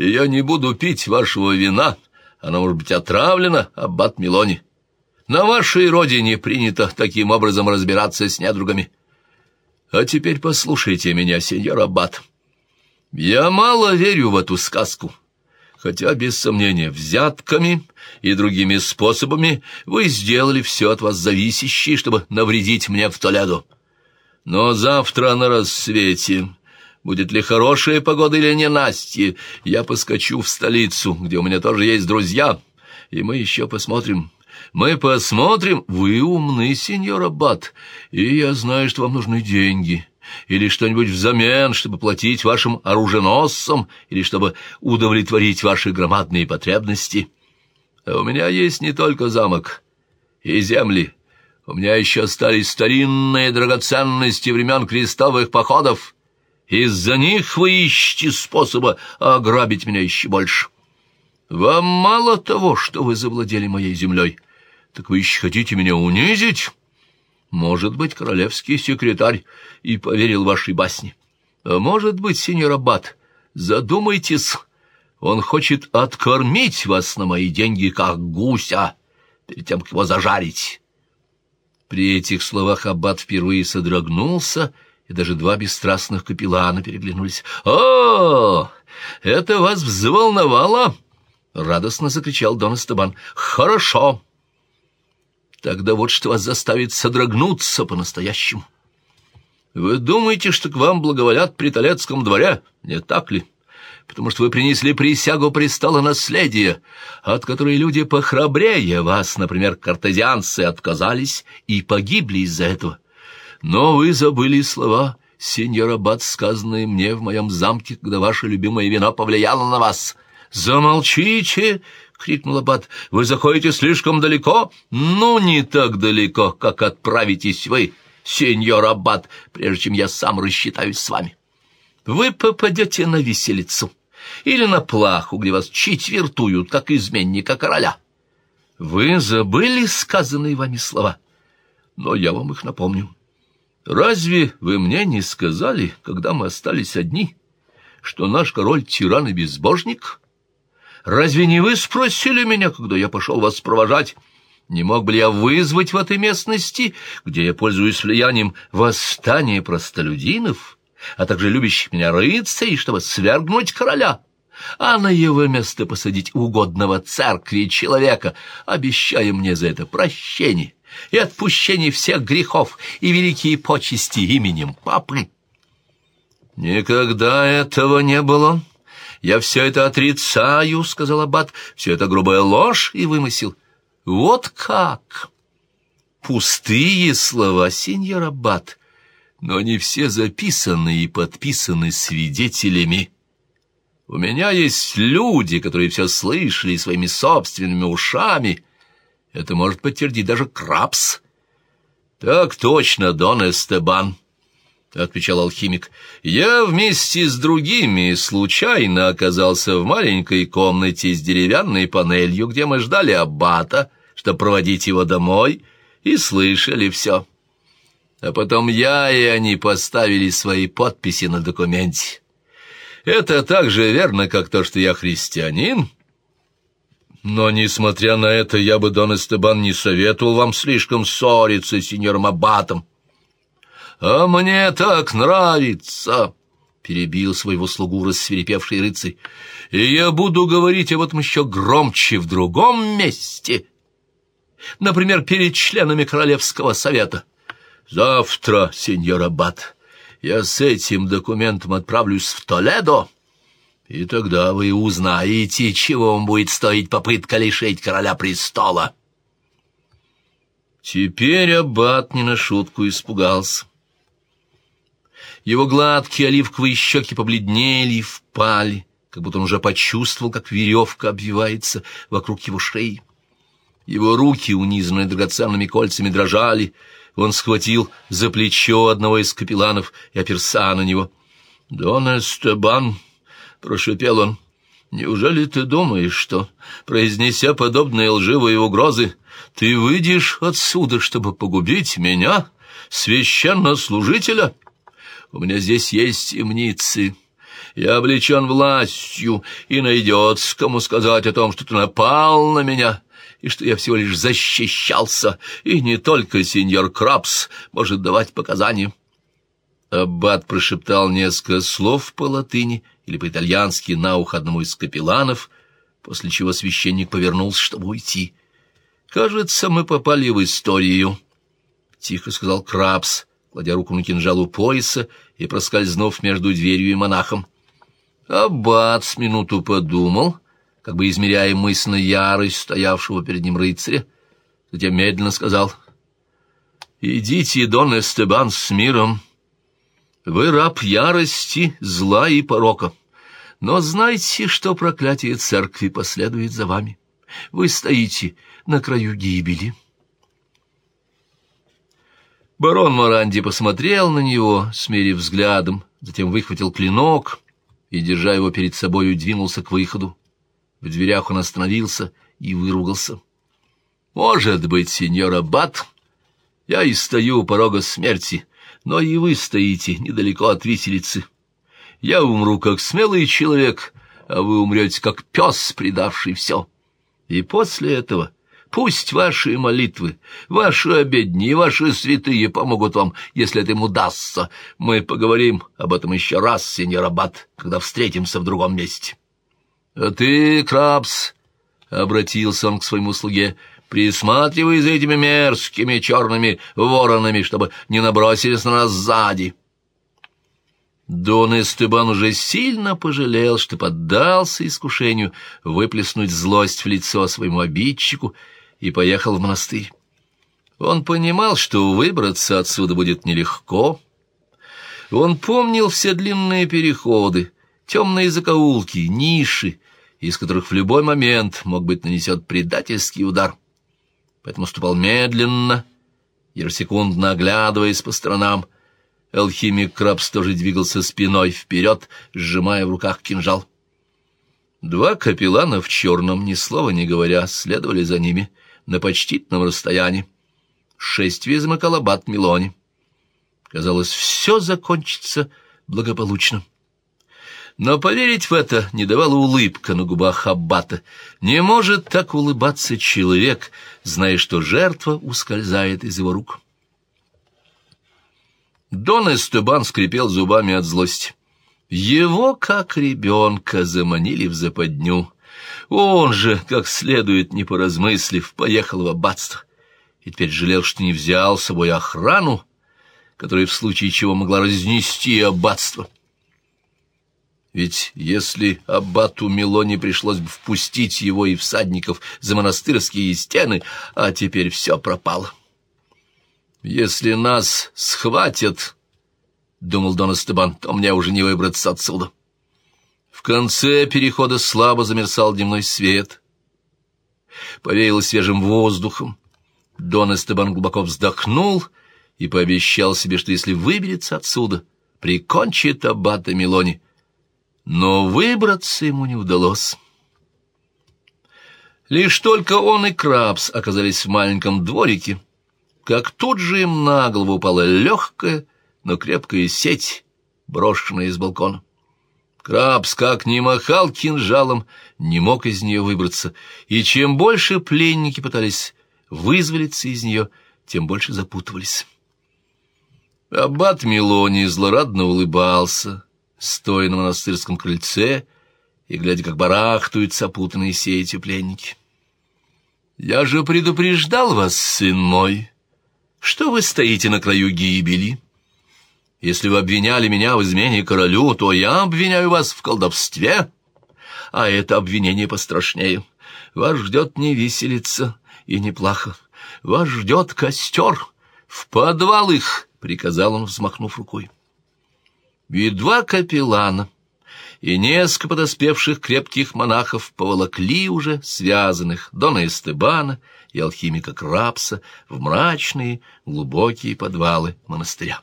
и я не буду пить вашего вина. Оно может быть отравлено, аббат Милони. На вашей родине принято таким образом разбираться с недругами. А теперь послушайте меня, сеньор аббат. Я мало верю в эту сказку» хотя, без сомнения, взятками и другими способами вы сделали все от вас зависящее, чтобы навредить мне в Толедо. Но завтра на рассвете, будет ли хорошая погода или не Настя, я поскочу в столицу, где у меня тоже есть друзья, и мы еще посмотрим». Мы посмотрим. Вы умный, сеньор Аббат, и я знаю, что вам нужны деньги или что-нибудь взамен, чтобы платить вашим оруженосцам, или чтобы удовлетворить ваши громадные потребности. А у меня есть не только замок и земли, у меня еще остались старинные драгоценности времен крестовых походов. Из-за них вы ищете способа ограбить меня еще больше. Вам мало того, что вы завладели моей землей, так вы еще хотите меня унизить?» Может быть, королевский секретарь и поверил вашей басне. А может быть, сеньор Аббат, задумайтесь, он хочет откормить вас на мои деньги, как гуся, перед тем, как его зажарить. При этих словах Аббат впервые содрогнулся, и даже два бесстрастных капеллана переглянулись. «О, это вас взволновало!» — радостно закричал Дон Эстебан. «Хорошо!» Тогда вот что вас заставит содрогнуться по-настоящему. Вы думаете, что к вам благоволят при Толецком дворе? Не так ли? Потому что вы принесли присягу престола наследия, от которой люди похрабрее вас, например, картезианцы, отказались и погибли из-за этого. Но вы забыли слова, сеньор Аббат, сказанные мне в моем замке, когда ваше любимое вино повлияло на вас. «Замолчите!» — крикнул Аббат. «Вы заходите слишком далеко? Ну, не так далеко, как отправитесь вы, сеньор Аббат, прежде чем я сам рассчитаюсь с вами. Вы попадете на виселицу или на плаху, где вас четвертуют, как изменника короля. Вы забыли сказанные вами слова, но я вам их напомню. Разве вы мне не сказали, когда мы остались одни, что наш король тиран и безбожник?» Разве не вы спросили меня, когда я пошел вас провожать? Не мог бы я вызвать в этой местности, где я пользуюсь влиянием, восстание простолюдинов, а также любящих меня рыцарей, чтобы свергнуть короля?» а на его место посадить угодного церкви человека, обещая мне за это прощение и отпущение всех грехов и великие почести именем папы. Никогда этого не было, «Я все это отрицаю», — сказал Аббат. «Все это грубая ложь и вымысел». «Вот как!» «Пустые слова, сеньор Аббат, но они все записаны и подписаны свидетелями. У меня есть люди, которые все слышали своими собственными ушами. Это может подтвердить даже Крабс». «Так точно, Дон Эстебан», — отвечал алхимик, — «я вместе с другими случайно оказался в маленькой комнате с деревянной панелью, где мы ждали аббата, чтобы проводить его домой, и слышали все. А потом я и они поставили свои подписи на документе. Это так же верно, как то, что я христианин». Но, несмотря на это, я бы, Дон Эстебан, не советовал вам слишком ссориться с сеньором Аббатом. «А мне так нравится!» — перебил своего слугу рассверепевший рыцарь. «И я буду говорить об этом еще громче в другом месте, например, перед членами Королевского совета. Завтра, сеньор Аббат, я с этим документом отправлюсь в Толедо, и тогда вы узнаете, чего вам будет стоить попытка лишить короля престола». Теперь Аббат не на шутку испугался. Его гладкие оливковые щеки побледнели и впали, как будто он уже почувствовал, как веревка обвивается вокруг его шеи. Его руки, унизанные драгоценными кольцами, дрожали. Он схватил за плечо одного из капелланов и оперся на него. «Дон Эстебан!» — прошепел он. «Неужели ты думаешь, что, произнеся подобные лживые угрозы, ты выйдешь отсюда, чтобы погубить меня, священнослужителя?» У меня здесь есть темницы, Я облечен властью, и найдется, кому сказать о том, что ты напал на меня, и что я всего лишь защищался, и не только сеньор Крабс может давать показания». Аббат прошептал несколько слов по латыни или по-итальянски на ухо одному из капелланов, после чего священник повернулся, чтобы уйти. «Кажется, мы попали в историю», — тихо сказал Крабс, кладя руку на кинжал у пояса и проскользнув между дверью и монахом. Аббат с минуту подумал, как бы измеряя мысленно ярость стоявшего перед ним рыцаря, затем медленно сказал, «Идите, Дон Эстебан, с миром. Вы раб ярости, зла и порока, но знайте, что проклятие церкви последует за вами. Вы стоите на краю гибели». Барон Моранди посмотрел на него, смерив взглядом, затем выхватил клинок и, держа его перед собой, двинулся к выходу. В дверях он остановился и выругался. «Может быть, сеньор Аббат, я и стою у порога смерти, но и вы стоите недалеко от виселицы. Я умру как смелый человек, а вы умрете как пес, предавший все. И после этого Пусть ваши молитвы, ваши обедни и ваши святые помогут вам, если это им удастся. Мы поговорим об этом еще раз, сеньор Аббат, когда встретимся в другом месте. — А ты, Крабс, — обратился он к своему слуге, — присматривай за этими мерзкими черными воронами, чтобы не набросились на нас сзади. Дон Эстебан уже сильно пожалел, что поддался искушению выплеснуть злость в лицо своему обидчику, и поехал в монастырь. Он понимал, что выбраться отсюда будет нелегко. Он помнил все длинные переходы, темные закоулки, ниши, из которых в любой момент мог быть нанесен предательский удар. Поэтому ступал медленно, ежесекундно оглядываясь по сторонам. Алхимик Крабс тоже двигался спиной вперед, сжимая в руках кинжал. Два капеллана в черном, ни слова не говоря, следовали за ними — на почтительном расстоянии. Шествие замыкал аббат Милони. Казалось, все закончится благополучно. Но поверить в это не давала улыбка на губах аббата. Не может так улыбаться человек, зная, что жертва ускользает из его рук. Дон Эстебан скрипел зубами от злости. Его, как ребенка, заманили в западню. Он же, как следует, не поразмыслив, поехал в аббатство. И теперь жалел, что не взял с собой охрану, которая в случае чего могла разнести аббатство. Ведь если аббату Милоне пришлось бы впустить его и всадников за монастырские стены, а теперь все пропало. «Если нас схватят, — думал Дон Эстебан, — то мне уже не выбраться отсюда». В конце перехода слабо замерцал дневной свет. Повеяло свежим воздухом. Дон Эстебан глубоко вздохнул и пообещал себе, что если выберется отсюда, прикончит аббата Милони. Но выбраться ему не удалось. Лишь только он и Крабс оказались в маленьком дворике, как тут же им на голову упала легкая, но крепкая сеть, брошенная из балкона. Крабс как ни махал кинжалом, не мог из нее выбраться, и чем больше пленники пытались вызволиться из нее, тем больше запутывались. Аббат Милони злорадно улыбался, стоя на монастырском крыльце и глядя, как барахтуют опутанные сетью пленники. «Я же предупреждал вас, сын мой, что вы стоите на краю гибели». Если вы обвиняли меня в измене королю, то я обвиняю вас в колдовстве, а это обвинение пострашнее. Вас ждет не виселица и не плаха. Вас ждет костер. В подвал их, — приказал он, взмахнув рукой. И два капеллана и несколько подоспевших крепких монахов поволокли уже связанных Дона Эстебана и алхимика Крапса в мрачные глубокие подвалы монастыря.